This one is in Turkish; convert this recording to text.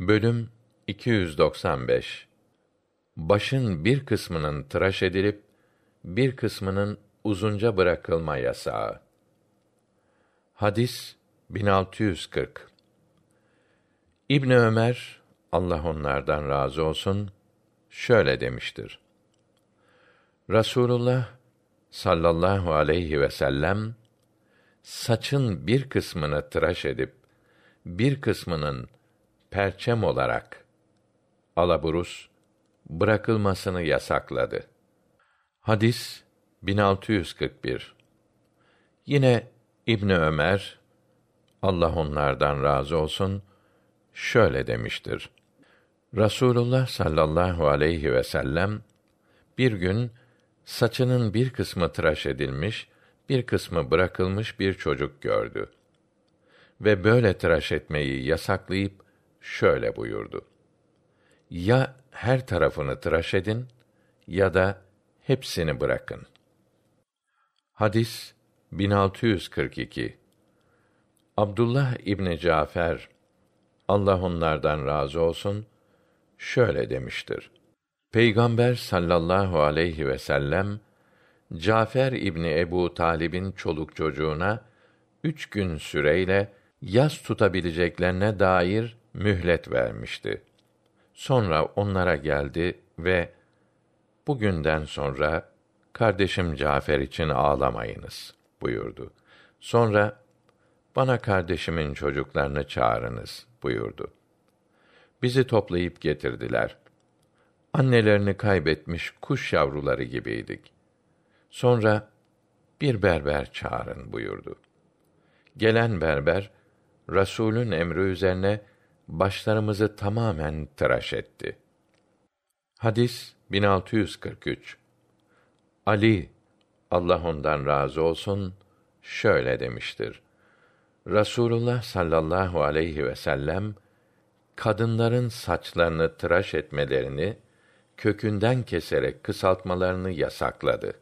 Bölüm 295 Başın bir kısmının tıraş edilip bir kısmının uzunca bırakılma yasağı. Hadis 1640 İbn Ömer Allah onlardan razı olsun şöyle demiştir. Rasulullah sallallahu aleyhi ve sellem saçın bir kısmını tıraş edip bir kısmının perçem olarak alaburus bırakılmasını yasakladı. Hadis 1641 Yine İbni Ömer Allah onlardan razı olsun şöyle demiştir. Rasulullah sallallahu aleyhi ve sellem bir gün saçının bir kısmı tıraş edilmiş, bir kısmı bırakılmış bir çocuk gördü. Ve böyle tıraş etmeyi yasaklayıp şöyle buyurdu. Ya her tarafını tıraş edin ya da hepsini bırakın. Hadis 1642 Abdullah İbni Cafer Allah onlardan razı olsun şöyle demiştir. Peygamber sallallahu aleyhi ve sellem Cafer İbni Ebu Talib'in çoluk çocuğuna üç gün süreyle yas tutabileceklerine dair mühlet vermişti. Sonra onlara geldi ve bugünden sonra kardeşim Cafer için ağlamayınız buyurdu. Sonra bana kardeşimin çocuklarını çağırınız buyurdu. Bizi toplayıp getirdiler. Annelerini kaybetmiş kuş yavruları gibiydik. Sonra bir berber çağırın buyurdu. Gelen berber Rasulün emri üzerine başlarımızı tamamen tıraş etti. Hadis 1643 Ali Allah ondan razı olsun şöyle demiştir. Rasulullah sallallahu aleyhi ve sellem kadınların saçlarını tıraş etmelerini kökünden keserek kısaltmalarını yasakladı.